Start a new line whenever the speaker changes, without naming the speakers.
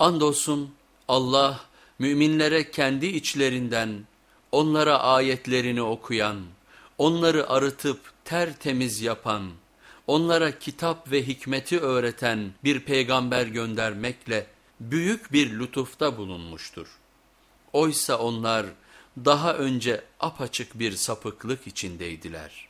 Andolsun Allah müminlere kendi içlerinden onlara ayetlerini okuyan, onları arıtıp tertemiz yapan, onlara kitap ve hikmeti öğreten bir peygamber göndermekle büyük bir lütufta bulunmuştur. Oysa onlar daha önce apaçık bir sapıklık içindeydiler.''